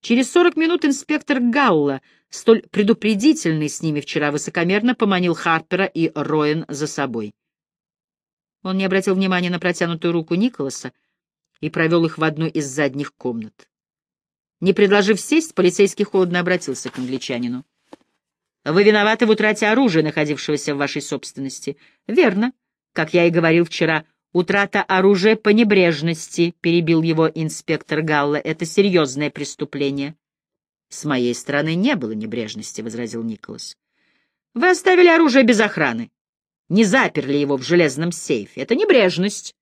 Через сорок минут инспектор Галла, столь предупредительный с ними вчера, высокомерно поманил Харпера и Роэн за собой. Он не обратил внимания на протянутую руку Николаса и провел их в одну из задних комнат. Не предложив сесть, полицейский холодно обратился к англичанину. «Вы виноваты в утрате оружия, находившегося в вашей собственности». «Верно. Как я и говорил вчера, утрата оружия по небрежности», — перебил его инспектор Галла. «Это серьезное преступление». «С моей стороны не было небрежности», — возразил Николас. «Вы оставили оружие без охраны. Не заперли его в железном сейфе. Это небрежность».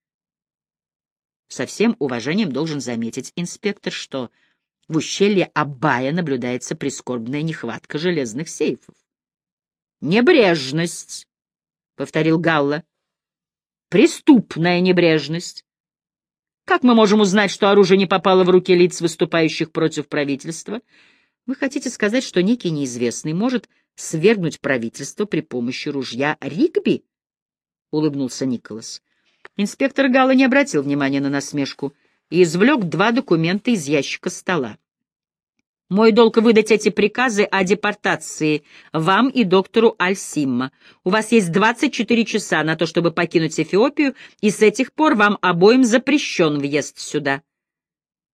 Со всем уважением должен заметить инспектор, что в ущелье Абая наблюдается прискорбная нехватка железных сейфов. «Небрежность», — повторил Галла. «Преступная небрежность. Как мы можем узнать, что оружие не попало в руки лиц, выступающих против правительства? Вы хотите сказать, что некий неизвестный может свергнуть правительство при помощи ружья Ригби?» — улыбнулся Николас. Инспектор Галла не обратил внимания на насмешку — и извлек два документа из ящика стола. Мой долг выдать эти приказы о депортации вам и доктору Альсимма. У вас есть 24 часа на то, чтобы покинуть Эфиопию, и с этих пор вам обоим запрещен въезд сюда.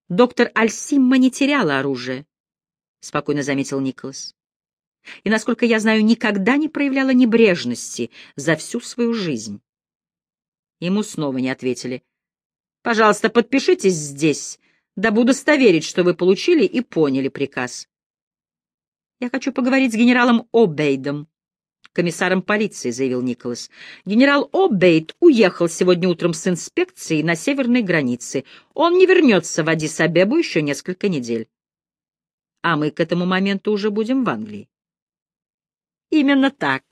Доктор Альсимма не теряла оружие, — спокойно заметил Николас. И, насколько я знаю, никогда не проявляла небрежности за всю свою жизнь. Ему снова не ответили. Пожалуйста, подпишитесь здесь, дабы удостоверить, что вы получили и поняли приказ. Я хочу поговорить с генералом О'Бейдом, комиссаром полиции, заявил Николас. Генерал О'Бейд уехал сегодня утром с инспекцией на северной границе. Он не вернется в Адис-Абебу еще несколько недель. А мы к этому моменту уже будем в Англии. Именно так.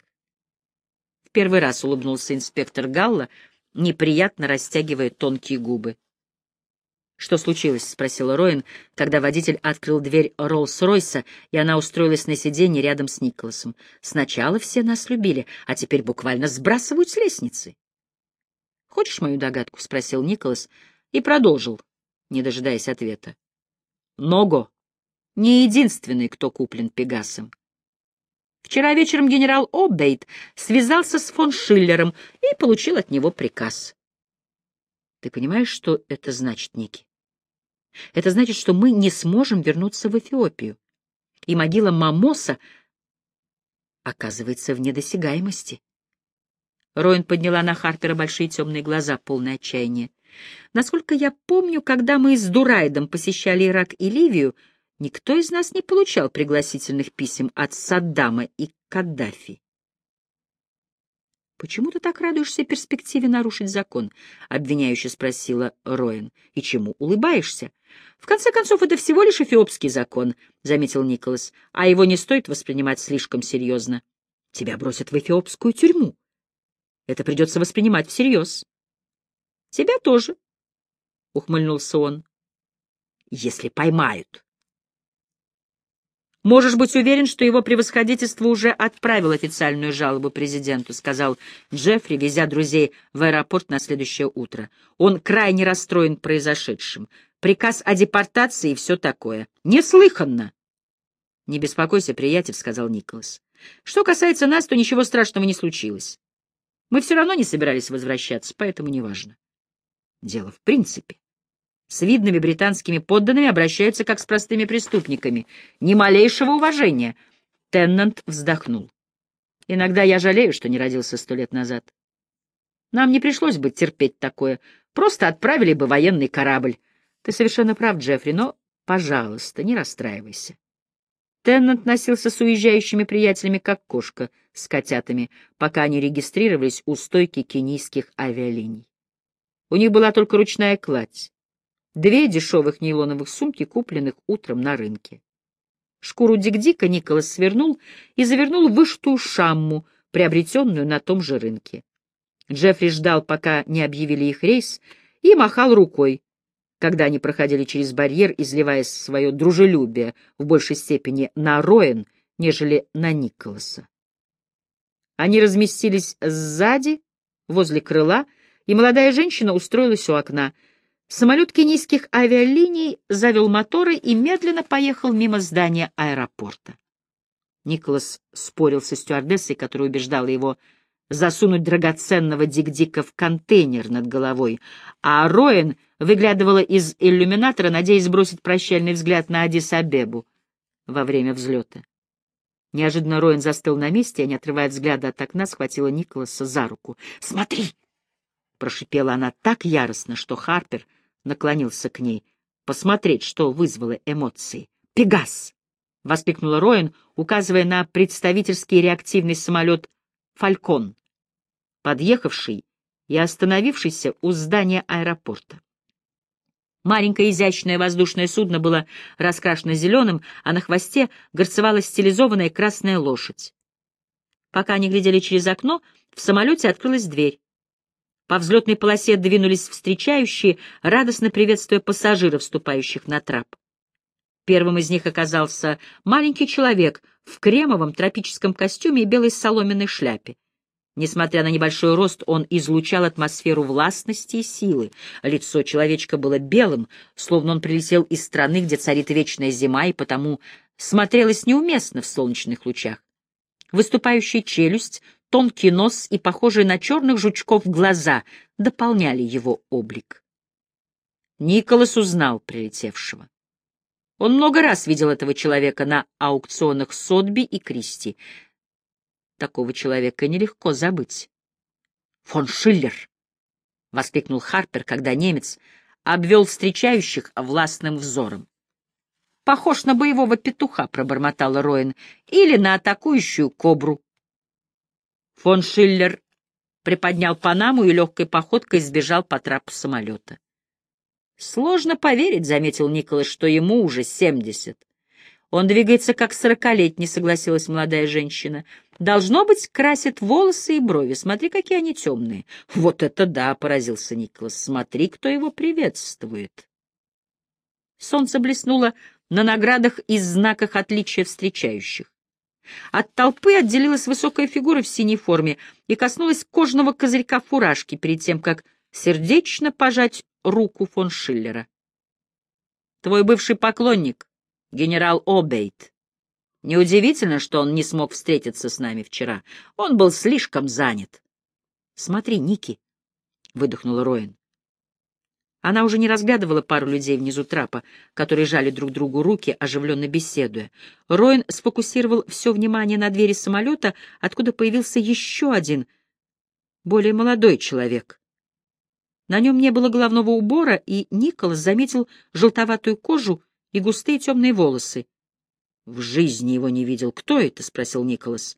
В первый раз улыбнулся инспектор Галла, неприятно растягивая тонкие губы. «Что случилось?» — спросила Роин, когда водитель открыл дверь Роллс-Ройса, и она устроилась на сиденье рядом с Николасом. «Сначала все нас любили, а теперь буквально сбрасывают с лестницы». «Хочешь мою догадку?» — спросил Николас и продолжил, не дожидаясь ответа. «Ного не единственный, кто куплен Пегасом. Вчера вечером генерал О'Бейт связался с фон Шиллером и получил от него приказ. Ты понимаешь, что это значит, Ники? Это значит, что мы не сможем вернуться в Эфиопию, и могила Мамоса оказывается в недосягаемости. Роин подняла на Харпера большие темные глаза, полные отчаяния. Насколько я помню, когда мы с Дурайдом посещали Ирак и Ливию, Никто из нас не получал пригласительных писем от Саддама и Каддафи. «Почему ты так радуешься перспективе нарушить закон?» — обвиняюще спросила Роэн. «И чему улыбаешься?» «В конце концов, это всего лишь эфиопский закон», — заметил Николас, «а его не стоит воспринимать слишком серьезно. Тебя бросят в эфиопскую тюрьму. Это придется воспринимать всерьез». «Тебя тоже», — ухмыльнулся он. «Если поймают», «Можешь быть уверен, что его превосходительство уже отправил официальную жалобу президенту», — сказал Джеффри, везя друзей в аэропорт на следующее утро. «Он крайне расстроен произошедшим. Приказ о депортации и все такое. Неслыханно!» «Не беспокойся, приятель», — сказал Николас. «Что касается нас, то ничего страшного не случилось. Мы все равно не собирались возвращаться, поэтому неважно. Дело в принципе. С видными британскими подданными обращаются как с простыми преступниками. Ни малейшего уважения. Теннант вздохнул. Иногда я жалею, что не родился сто лет назад. Нам не пришлось бы терпеть такое. Просто отправили бы военный корабль. Ты совершенно прав, Джеффри, но, пожалуйста, не расстраивайся. Теннант носился с уезжающими приятелями, как кошка с котятами, пока они регистрировались у стойки кенийских авиалиний. У них была только ручная кладь. Две дешевых нейлоновых сумки, купленных утром на рынке. Шкуру Дик-Дика Николас свернул и завернул в вышитую шамму, приобретенную на том же рынке. Джеффри ждал, пока не объявили их рейс, и махал рукой, когда они проходили через барьер, изливая свое дружелюбие в большей степени на Роэн, нежели на Николаса. Они разместились сзади, возле крыла, и молодая женщина устроилась у окна — Самолет кенийских авиалиний завел моторы и медленно поехал мимо здания аэропорта. Николас спорил со стюардессой, которая убеждала его засунуть драгоценного Дик-Дика в контейнер над головой, а Роэн выглядывала из иллюминатора, надеясь бросить прощальный взгляд на Адис-Абебу во время взлета. Неожиданно Роэн застыл на месте, и, не отрывая взгляда от окна, схватила Николаса за руку. «Смотри!» — прошипела она так яростно, что Харпер наклонился к ней, посмотреть, что вызвало эмоции. «Пегас!» — воскликнула Роэн, указывая на представительский реактивный самолет «Фалькон», подъехавший и остановившийся у здания аэропорта. Маленькое изящное воздушное судно было раскрашено зеленым, а на хвосте горцевала стилизованная красная лошадь. Пока они глядели через окно, в самолете открылась дверь. По взлетной полосе двинулись встречающие, радостно приветствуя пассажиров, вступающих на трап. Первым из них оказался маленький человек в кремовом тропическом костюме и белой соломенной шляпе. Несмотря на небольшой рост, он излучал атмосферу властности и силы. Лицо человечка было белым, словно он прилетел из страны, где царит вечная зима, и потому смотрелось неуместно в солнечных лучах. Выступающая челюсть, Тонкий нос и похожие на черных жучков глаза дополняли его облик. Николас узнал прилетевшего. Он много раз видел этого человека на аукционах Сотби и Кристи. Такого человека нелегко забыть. «Фон Шиллер!» — воскликнул Харпер, когда немец обвел встречающих властным взором. «Похож на боевого петуха», — пробормотала Роин, — «или на атакующую кобру». Фон Шиллер приподнял Панаму и легкой походкой сбежал по трапу самолета. «Сложно поверить», — заметил Николас, — «что ему уже семьдесят». «Он двигается как сорокалетний», — согласилась молодая женщина. «Должно быть, красит волосы и брови. Смотри, какие они темные». «Вот это да!» — поразился Николас. «Смотри, кто его приветствует». Солнце блеснуло на наградах и знаках отличия встречающих. От толпы отделилась высокая фигура в синей форме и коснулась кожаного козырька фуражки перед тем, как сердечно пожать руку фон Шиллера. «Твой бывший поклонник, генерал Обейт. Неудивительно, что он не смог встретиться с нами вчера. Он был слишком занят». «Смотри, Ники», — выдохнула Роин. Она уже не разглядывала пару людей внизу трапа, которые жали друг другу руки, оживленно беседуя. Роин сфокусировал все внимание на двери самолета, откуда появился еще один, более молодой человек. На нем не было головного убора, и Николас заметил желтоватую кожу и густые темные волосы. В жизни его не видел. Кто это? — спросил Николас.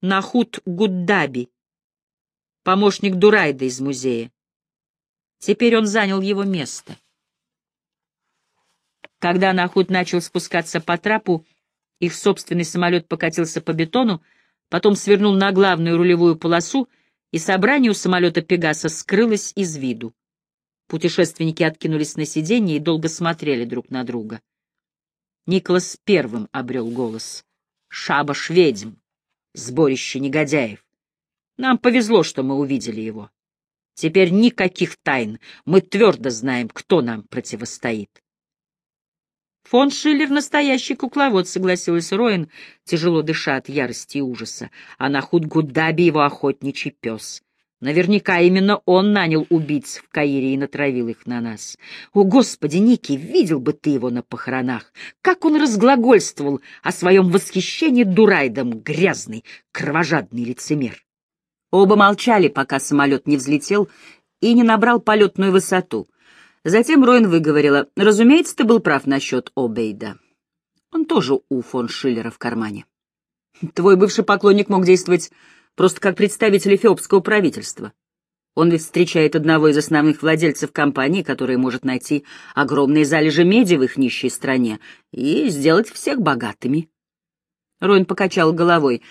Нахут Гуддаби, помощник Дурайда из музея. Теперь он занял его место. Когда Нахут начал спускаться по трапу, их собственный самолет покатился по бетону, потом свернул на главную рулевую полосу, и собрание у самолета «Пегаса» скрылось из виду. Путешественники откинулись на сиденье и долго смотрели друг на друга. Николас первым обрел голос. «Шабаш ведьм! Сборище негодяев! Нам повезло, что мы увидели его. Теперь никаких тайн. Мы твердо знаем, кто нам противостоит. Фон Шиллер — настоящий кукловод, согласилась Роин, тяжело дыша от ярости и ужаса. А на Худгудаби его охотничий пес. Наверняка именно он нанял убийц в Каире и натравил их на нас. О, Господи, Ники, видел бы ты его на похоронах! Как он разглагольствовал о своем восхищении Дурайдом, грязный, кровожадный лицемер! Оба молчали, пока самолет не взлетел и не набрал полетную высоту. Затем Роин выговорила, «Разумеется, ты был прав насчет Обейда. Он тоже у фон Шиллера в кармане. Твой бывший поклонник мог действовать просто как представитель эфиопского правительства. Он ведь встречает одного из основных владельцев компании, который может найти огромные залежи меди в их нищей стране и сделать всех богатыми». Роин покачал головой.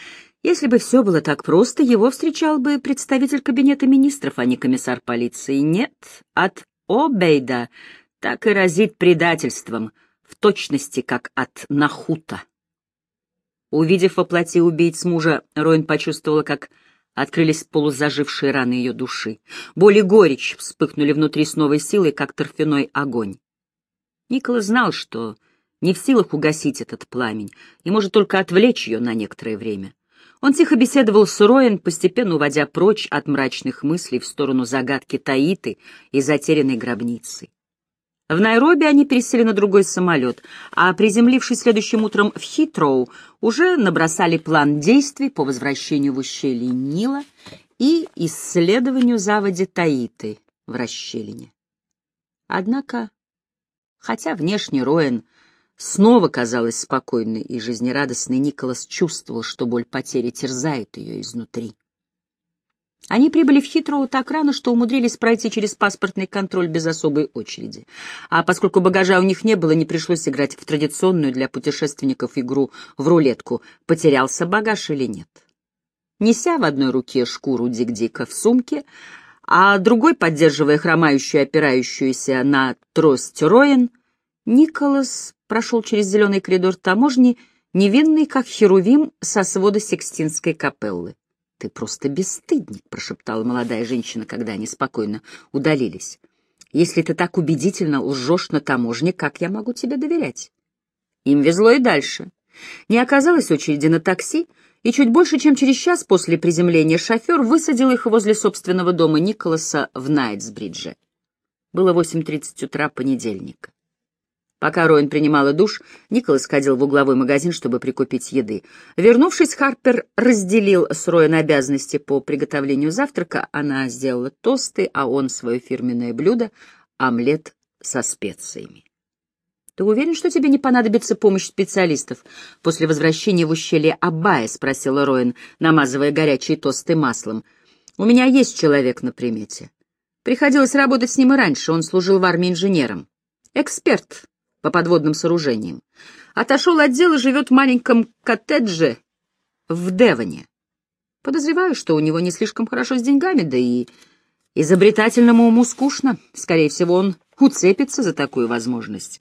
Если бы все было так просто, его встречал бы представитель кабинета министров, а не комиссар полиции. Нет, от Обейда так и разит предательством, в точности, как от Нахута. Увидев во плоти убийц мужа, Роин почувствовала, как Открылись полузажившие раны ее души. Боль и горечь вспыхнули внутри с новой силой, как торфяной огонь. Никола знал, что не в силах угасить этот пламень и может только отвлечь ее на некоторое время. Он тихо беседовал с Роен, постепенно уводя прочь от мрачных мыслей в сторону загадки Таиты и затерянной гробницы. В Найроби они пересели на другой самолет, а приземлившись следующим утром в Хитроу, уже набросали план действий по возвращению в ущелье Нила и исследованию заводи Таиты в расщелине. Однако, хотя внешне Роэн снова казалась спокойной и жизнерадостной, Николас чувствовал, что боль потери терзает ее изнутри. Они прибыли в Хитроу так рано, что умудрились пройти через паспортный контроль без особой очереди. А поскольку багажа у них не было, не пришлось играть в традиционную для путешественников игру в рулетку, потерялся багаж или нет. Неся в одной руке шкуру Дик-Дика в сумке, а другой, поддерживая хромающую, опирающуюся на трость Роин, Николас прошел через зеленый коридор таможни, невинный, как херувим со свода Секстинской капеллы. «Ты просто бесстыдник», — прошептала молодая женщина, когда они спокойно удалились. «Если ты так убедительно лжешь на таможне, как я могу тебе доверять?» Им везло и дальше. Не оказалось очереди на такси, и чуть больше, чем через час после приземления шофер высадил их возле собственного дома Николаса в Найтсбридже. Было 8.30 утра понедельника. Пока Роин принимала душ, Николас ходил в угловой магазин, чтобы прикупить еды. Вернувшись, Харпер разделил с Роин обязанности по приготовлению завтрака. Она сделала тосты, а он свое фирменное блюдо — омлет со специями. «Ты уверен, что тебе не понадобится помощь специалистов после возвращения в ущелье Абая?» — спросила Роин, намазывая горячие тосты маслом. «У меня есть человек на примете. Приходилось работать с ним и раньше, он служил в армии инженером. Эксперт по подводным сооружениям. Отошел от дела, живет в маленьком коттедже в Девоне. Подозреваю, что у него не слишком хорошо с деньгами, да и изобретательному уму скучно. Скорее всего, он уцепится за такую возможность.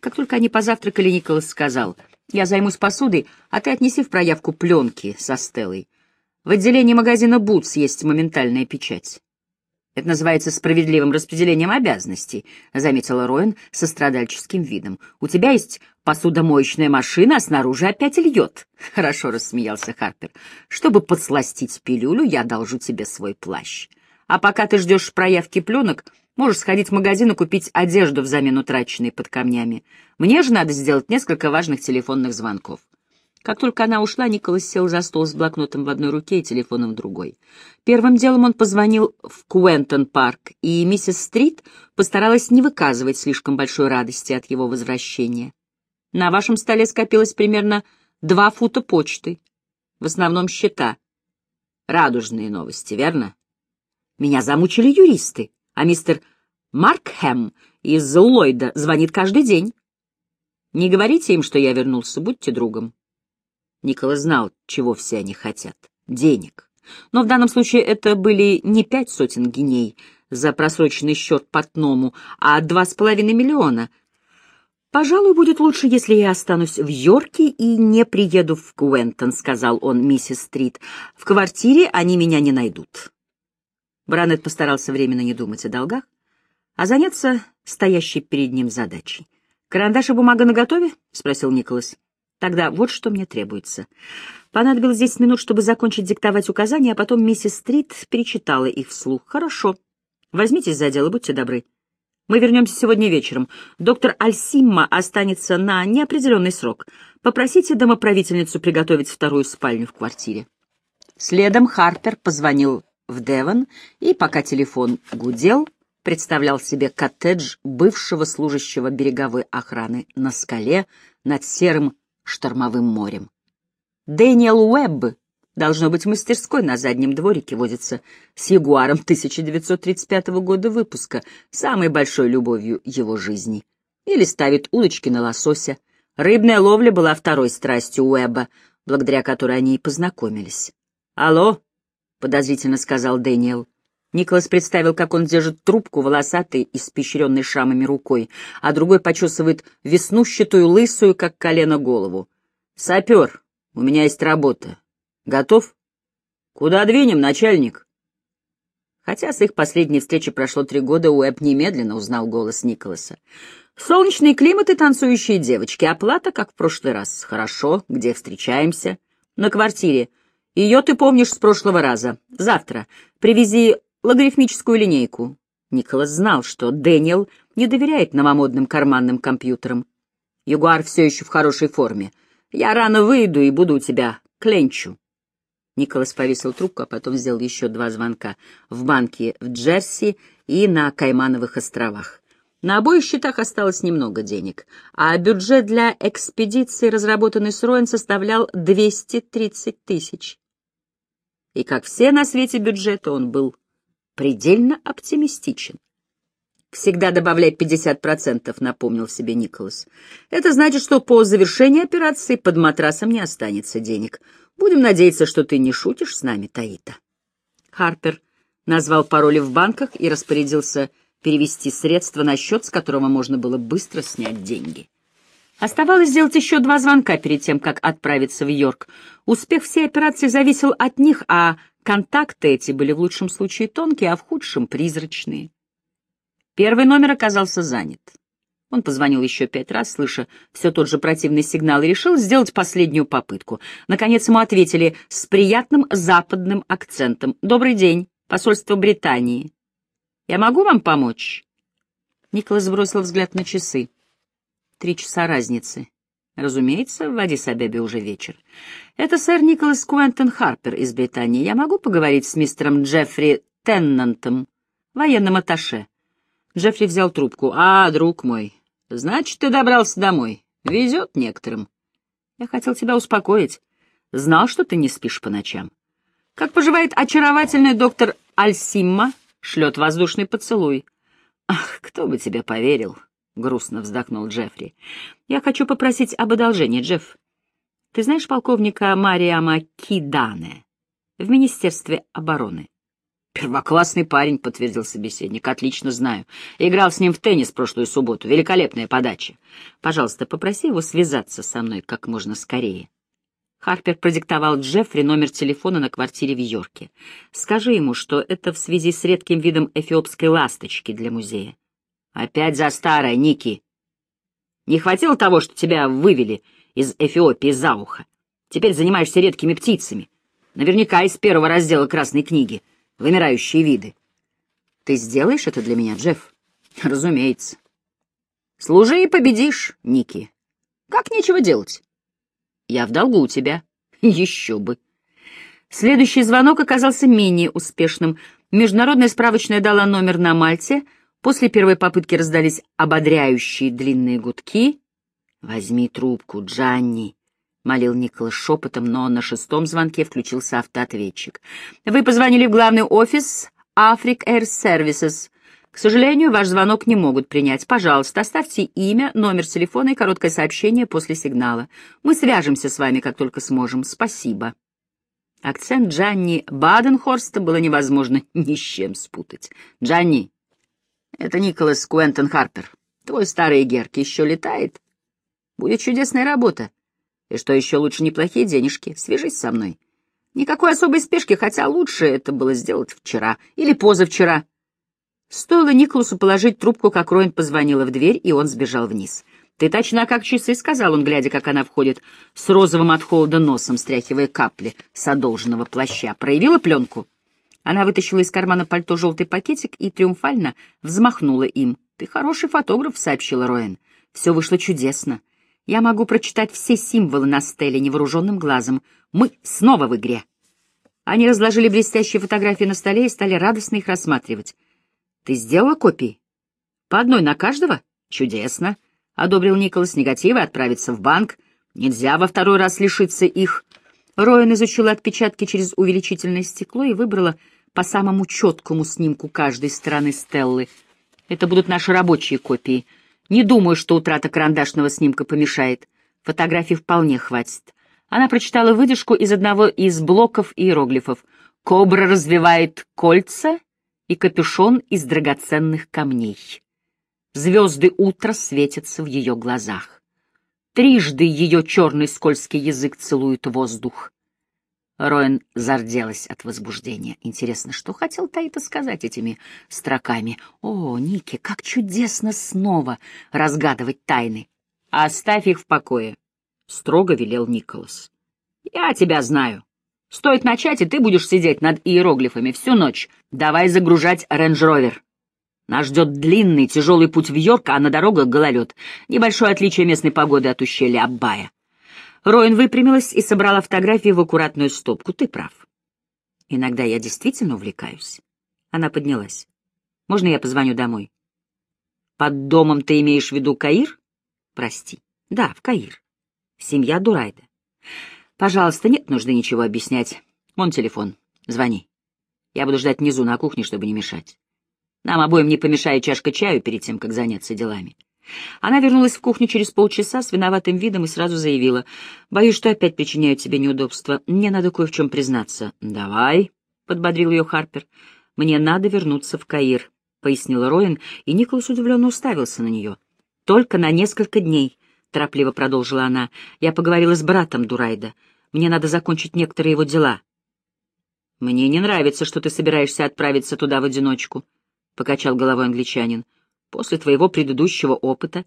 Как только они позавтракали, Николас сказал, «Я займусь посудой, а ты отнеси в проявку пленки со Стеллой. В отделении магазина «Бутс» есть моментальная печать. Это называется справедливым распределением обязанностей, — заметила Роин со страдальческим видом. — У тебя есть посудомоечная машина, а снаружи опять льет. — Хорошо, — рассмеялся Харпер. — Чтобы подсластить пилюлю, я должу тебе свой плащ. А пока ты ждешь проявки пленок, можешь сходить в магазин и купить одежду взамен утраченной под камнями. Мне же надо сделать несколько важных телефонных звонков. Как только она ушла, Николас сел за стол с блокнотом в одной руке и телефоном в другой. Первым делом он позвонил в Куэнтон-парк, и миссис Стрит постаралась не выказывать слишком большой радости от его возвращения. На вашем столе скопилось примерно два фута почты, в основном счета. Радужные новости, верно? Меня замучили юристы, а мистер Маркхэм из Ллойда звонит каждый день. Не говорите им, что я вернулся, будьте другом. Никола знал, чего все они хотят — денег. Но в данном случае это были не пять сотен геней за просроченный счет портному, а два с половиной миллиона. «Пожалуй, будет лучше, если я останусь в Йорке и не приеду в Куэнтон», — сказал он миссис Стрит. «В квартире они меня не найдут». Бранет постарался временно не думать о долгах, а заняться стоящей перед ним задачей. «Карандаш и бумага наготове?» — спросил Николас. Тогда вот что мне требуется. Понадобилось десять минут, чтобы закончить диктовать указания, а потом миссис Стрит перечитала их вслух. Хорошо. Возьмитесь за дело, будьте добры. Мы вернемся сегодня вечером. Доктор Альсимма останется на неопределенный срок. Попросите домоправительницу приготовить вторую спальню в квартире. Следом Харпер позвонил в Девон, и пока телефон гудел, представлял себе коттедж бывшего служащего береговой охраны на скале над серым штормовым морем. Дэниел Уэбб, должно быть, в мастерской на заднем дворике водится с Ягуаром 1935 года выпуска, самой большой любовью его жизни. Или ставит удочки на лосося. Рыбная ловля была второй страстью Уэбба, благодаря которой они и познакомились. «Алло», — подозрительно сказал Дэниел. Николас представил, как он держит трубку волосатой, испещренной шрамами рукой, а другой почесывает веснущатую, лысую, как колено, голову. «Сапер, у меня есть работа. Готов?» «Куда двинем, начальник?» Хотя с их последней встречи прошло три года, Уэб немедленно узнал голос Николаса. «Солнечный климат и танцующие девочки. Оплата, как в прошлый раз. Хорошо. Где встречаемся?» «На квартире. Ее ты помнишь с прошлого раза. Завтра. Привези логарифмическую линейку». Николас знал, что Дэниел не доверяет новомодным карманным компьютерам. Ягуар все еще в хорошей форме. Я рано выйду и буду у тебя кленчу. Николас повесил трубку, а потом сделал еще два звонка в банке в Джерси и на Каймановых островах. На обоих счетах осталось немного денег, а бюджет для экспедиции, разработанный с Роэн, составлял 230 тысяч. И, как все на свете бюджета, он был предельно оптимистичен. «Всегда добавляй 50%, — напомнил себе Николас. Это значит, что по завершении операции под матрасом не останется денег. Будем надеяться, что ты не шутишь с нами, Таита. Харпер назвал пароли в банках и распорядился перевести средства на счет, с которого можно было быстро снять деньги. Оставалось сделать еще два звонка перед тем, как отправиться в Йорк. Успех всей операции зависел от них, а контакты эти были в лучшем случае тонкие, а в худшем — призрачные. Первый номер оказался занят. Он позвонил еще пять раз, слыша все тот же противный сигнал, и решил сделать последнюю попытку. Наконец ему ответили с приятным западным акцентом. «Добрый день, посольство Британии. Я могу вам помочь?» Николас бросил взгляд на часы. Три часа разницы. Разумеется, в Адис-Абебе уже вечер. Это сэр Николас Куэнтон Харпер из Британии. Я могу поговорить с мистером Джеффри Теннантом, военным атташе? Джеффри взял трубку. «А, друг мой, значит, ты добрался домой. Везет некоторым. Я хотел тебя успокоить. Знал, что ты не спишь по ночам. Как поживает очаровательный доктор Альсимма? Шлет воздушный поцелуй. Ах, кто бы тебе поверил?» — грустно вздохнул Джеффри. «Я хочу попросить об одолжении, Джефф. Ты знаешь полковника Мариама Кидане в Министерстве обороны?» «Первоклассный парень», — подтвердил собеседник. «Отлично знаю. Играл с ним в теннис прошлую субботу. Великолепная подача. Пожалуйста, попроси его связаться со мной как можно скорее». Харпер продиктовал Джеффри номер телефона на квартире в Йорке. «Скажи ему, что это в связи с редким видом эфиопской ласточки для музея». «Опять за старое, Ники. Не хватило того, что тебя вывели из Эфиопии за ухо. Теперь занимаешься редкими птицами. Наверняка из первого раздела Красной книги» вымирающие виды. Ты сделаешь это для меня, Джефф? Разумеется. Служи и победишь, Ники. Как нечего делать? Я в долгу у тебя. Еще бы. Следующий звонок оказался менее успешным. Международная справочная дала номер на Мальте. После первой попытки раздались ободряющие длинные гудки. «Возьми трубку, Джанни», молил Николас шепотом, но на шестом звонке включился автоответчик. «Вы позвонили в главный офис Afric Air Services. К сожалению, ваш звонок не могут принять. Пожалуйста, оставьте имя, номер телефона и короткое сообщение после сигнала. Мы свяжемся с вами, как только сможем. Спасибо». Акцент Джанни Баденхорста было невозможно ни с чем спутать. «Джанни, это Николас Куэнтон Харпер. Твой старый Герк еще летает? Будет чудесная работа. И что еще лучше, неплохие денежки. Свяжись со мной. Никакой особой спешки, хотя лучше это было сделать вчера или позавчера. Стоило Николасу положить трубку, как Роин позвонила в дверь, и он сбежал вниз. «Ты точна, как часы», — сказал он, глядя, как она входит, с розовым от холода носом, стряхивая капли с одолженного плаща. «Проявила пленку?» Она вытащила из кармана пальто желтый пакетик и триумфально взмахнула им. «Ты хороший фотограф», — сообщила Роэн. «Все вышло чудесно. Я могу прочитать все символы на стеле невооруженным глазом. Мы снова в игре. Они разложили блестящие фотографии на столе и стали радостно их рассматривать. Ты сделала копии? По одной на каждого? Чудесно. Одобрил Николас негативы отправиться в банк. Нельзя во второй раз лишиться их. Роэн изучила отпечатки через увеличительное стекло и выбрала по самому четкому снимку каждой стороны Стеллы. Это будут наши рабочие копии — не думаю, что утрата карандашного снимка помешает. Фотографий вполне хватит. Она прочитала выдержку из одного из блоков иероглифов. «Кобра развивает кольца и капюшон из драгоценных камней. Звезды утра светятся в ее глазах. Трижды ее черный скользкий язык целует воздух. Роэн зарделась от возбуждения. Интересно, что хотел Таита сказать этими строками? О, Ники, как чудесно снова разгадывать тайны! Оставь их в покое, — строго велел Николас. Я тебя знаю. Стоит начать, и ты будешь сидеть над иероглифами всю ночь. Давай загружать рейндж-ровер. Нас ждет длинный, тяжелый путь в Йорк, а на дорогах гололед. Небольшое отличие местной погоды от ущелья Аббая. Роин выпрямилась и собрала фотографии в аккуратную стопку. Ты прав. Иногда я действительно увлекаюсь. Она поднялась. Можно я позвоню домой? Под домом ты имеешь в виду Каир? Прости. Да, в Каир. Семья Дурайда. Пожалуйста, нет нужды ничего объяснять. Вон телефон. Звони. Я буду ждать внизу на кухне, чтобы не мешать. Нам обоим не помешает чашка чаю перед тем, как заняться делами. Она вернулась в кухню через полчаса с виноватым видом и сразу заявила. «Боюсь, что опять причиняю тебе неудобства. Мне надо кое в чем признаться». «Давай», — подбодрил ее Харпер. «Мне надо вернуться в Каир», — пояснила Роин, и Николас удивленно уставился на нее. «Только на несколько дней», — торопливо продолжила она. «Я поговорила с братом Дурайда. Мне надо закончить некоторые его дела». «Мне не нравится, что ты собираешься отправиться туда в одиночку», — покачал головой англичанин после твоего предыдущего опыта,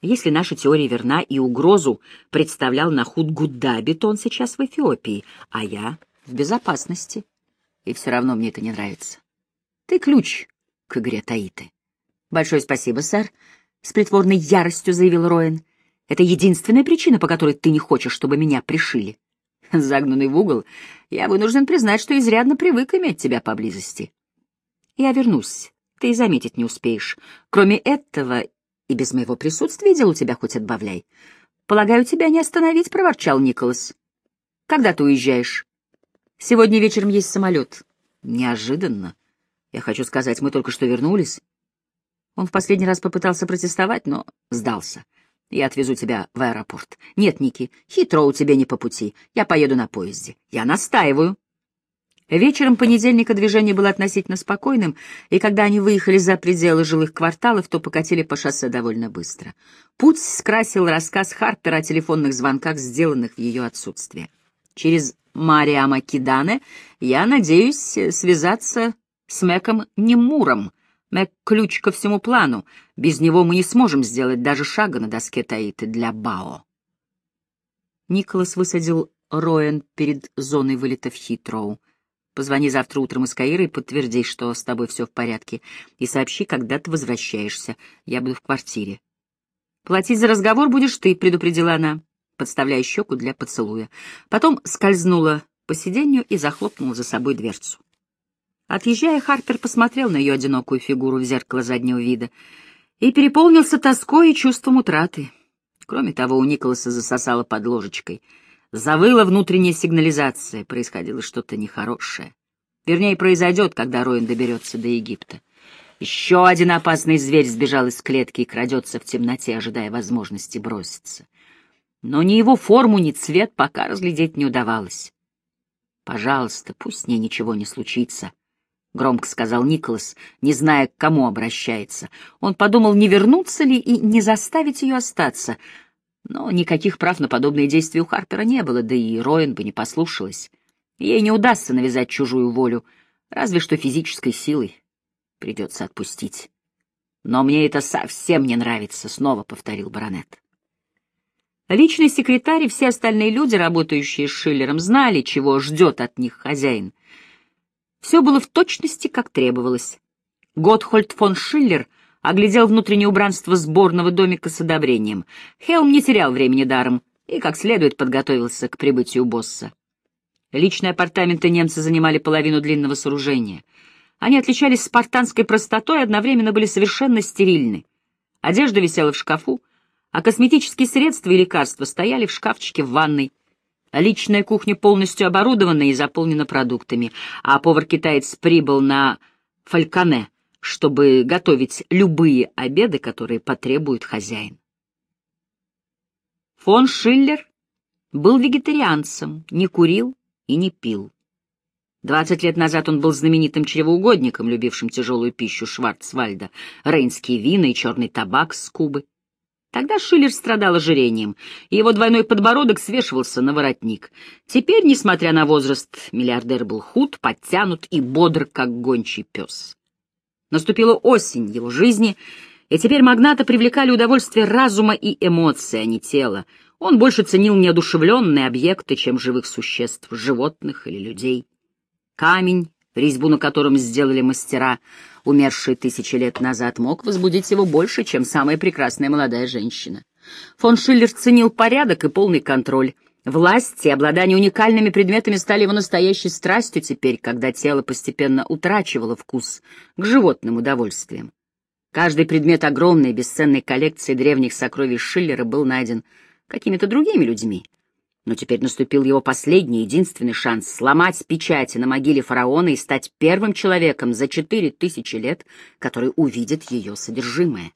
если наша теория верна и угрозу представлял на Худгудаби, то он сейчас в Эфиопии, а я в безопасности. И все равно мне это не нравится. Ты ключ к игре Таиты. Большое спасибо, сэр, — с притворной яростью заявил Роэн. Это единственная причина, по которой ты не хочешь, чтобы меня пришили. Загнанный в угол, я вынужден признать, что изрядно привык иметь тебя поблизости. Я вернусь ты и заметить не успеешь. Кроме этого, и без моего присутствия дел у тебя хоть отбавляй. Полагаю, тебя не остановить, — проворчал Николас. Когда ты уезжаешь? Сегодня вечером есть самолет. Неожиданно. Я хочу сказать, мы только что вернулись. Он в последний раз попытался протестовать, но сдался. Я отвезу тебя в аэропорт. Нет, Ники, хитро у тебя не по пути. Я поеду на поезде. Я настаиваю. Вечером понедельника движение было относительно спокойным, и когда они выехали за пределы жилых кварталов, то покатили по шоссе довольно быстро. Путь скрасил рассказ Харпера о телефонных звонках, сделанных в ее отсутствие. Через Мариама Кидане я надеюсь связаться с Мэком Немуром. Мэк — ключ ко всему плану. Без него мы не сможем сделать даже шага на доске Таиты для Бао. Николас высадил Роэн перед зоной вылета в Хитроу. Позвони завтра утром из Каира и подтверди, что с тобой все в порядке, и сообщи, когда ты возвращаешься. Я буду в квартире. Платить за разговор будешь ты, — предупредила она, подставляя щеку для поцелуя. Потом скользнула по сиденью и захлопнула за собой дверцу. Отъезжая, Харпер посмотрел на ее одинокую фигуру в зеркало заднего вида и переполнился тоской и чувством утраты. Кроме того, у Николаса засосало под ложечкой — Завыла внутренняя сигнализация, происходило что-то нехорошее. Вернее, произойдет, когда Роин доберется до Египта. Еще один опасный зверь сбежал из клетки и крадется в темноте, ожидая возможности броситься. Но ни его форму, ни цвет пока разглядеть не удавалось. «Пожалуйста, пусть с ней ничего не случится», — громко сказал Николас, не зная, к кому обращается. Он подумал, не вернуться ли и не заставить ее остаться — но никаких прав на подобные действия у Харпера не было, да и Роин бы не послушалась. Ей не удастся навязать чужую волю, разве что физической силой. Придется отпустить. Но мне это совсем не нравится, — снова повторил баронет. Личный секретарь и все остальные люди, работающие с Шиллером, знали, чего ждет от них хозяин. Все было в точности, как требовалось. Готхольд фон Шиллер — оглядел внутреннее убранство сборного домика с одобрением. Хелм не терял времени даром и как следует подготовился к прибытию босса. Личные апартаменты немцы занимали половину длинного сооружения. Они отличались спартанской простотой и одновременно были совершенно стерильны. Одежда висела в шкафу, а косметические средства и лекарства стояли в шкафчике в ванной. Личная кухня полностью оборудована и заполнена продуктами, а повар-китаец прибыл на Фальконе, чтобы готовить любые обеды, которые потребует хозяин. Фон Шиллер был вегетарианцем, не курил и не пил. Двадцать лет назад он был знаменитым чревоугодником, любившим тяжелую пищу Шварцвальда, рейнские вина и черный табак с Кубы. Тогда Шиллер страдал ожирением, и его двойной подбородок свешивался на воротник. Теперь, несмотря на возраст, миллиардер был худ, подтянут и бодр, как гончий пес. Наступила осень его жизни, и теперь магната привлекали удовольствие разума и эмоций, а не тела. Он больше ценил неодушевленные объекты, чем живых существ, животных или людей. Камень, резьбу на котором сделали мастера, умершие тысячи лет назад, мог возбудить его больше, чем самая прекрасная молодая женщина. Фон Шиллер ценил порядок и полный контроль. Власть и обладание уникальными предметами стали его настоящей страстью теперь, когда тело постепенно утрачивало вкус к животным удовольствиям. Каждый предмет огромной бесценной коллекции древних сокровищ Шиллера был найден какими-то другими людьми. Но теперь наступил его последний, единственный шанс сломать печати на могиле фараона и стать первым человеком за четыре тысячи лет, который увидит ее содержимое.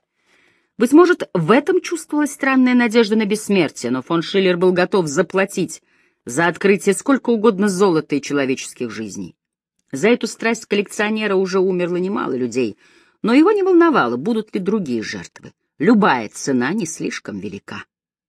Быть может, в этом чувствовалась странная надежда на бессмертие, но фон Шиллер был готов заплатить за открытие сколько угодно золота и человеческих жизней. За эту страсть коллекционера уже умерло немало людей, но его не волновало, будут ли другие жертвы. Любая цена не слишком велика.